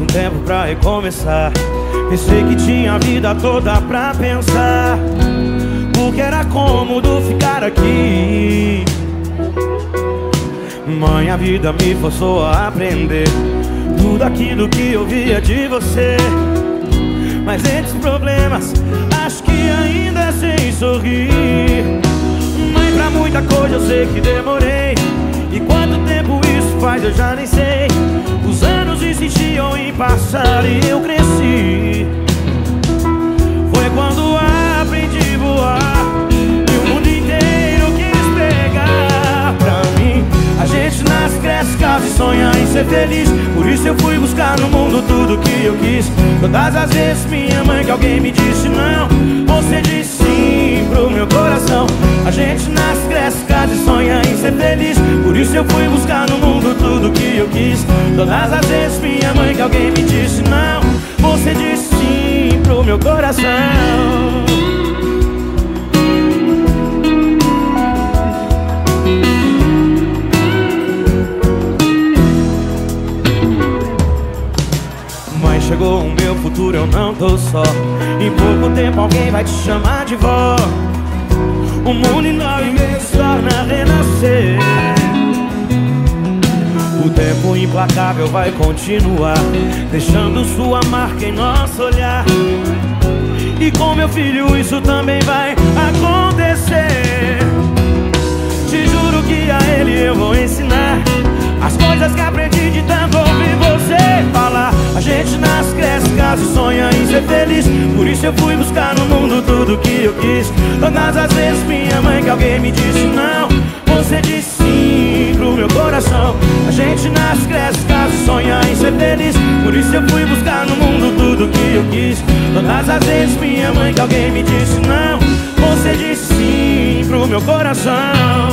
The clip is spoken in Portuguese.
Um tempo pra recomeçar. Pensei que tinha a vida toda pra pensar. Porque era cômodo ficar aqui. Mãe, a vida me forçou a aprender tudo aquilo que eu via de você. Mas entre os problemas, acho que ainda sei sorrir. Mãe, pra muita coisa eu sei que demorei. E quanto tempo isso faz eu já nem sei. Insistiam em passar e eu cresci. Foi quando aprendi a voar. E o mundo inteiro quis pegar pra mim. A gente nasce, cresce, casa e sonha em ser feliz. Por isso eu fui buscar no mundo tudo que eu quis. Todas as vezes minha mãe que alguém me disse não. Você disse sim pro meu coração. A gente nasce, cresce, casa e sonha em ser feliz. Por isso eu fui buscar no mundo tudo que eu quis. Todas as vezes minha mãe que alguém me disse não. Você disse sim pro meu coração. Mãe, chegou o meu futuro, eu não tô só. Em pouco tempo alguém vai te chamar de vó. O mundo enorme se torna a renascer. Implacável vai continuar, deixando sua marca em nosso olhar. E com meu filho isso também vai acontecer. Te juro que a ele eu vou ensinar as coisas que aprendi de tanto ouvir você falar. A gente nasce, cresce, casa e sonha em ser feliz. Por isso eu fui buscar no mundo tudo que eu quis. Todas as vezes minha mãe que alguém me disse não, você disse meu coração. A gente nasce, cresce, casa sonha em ser feliz. Por isso eu fui buscar no mundo tudo que eu quis. Todas as vezes minha mãe que alguém me disse não, você disse sim pro meu coração.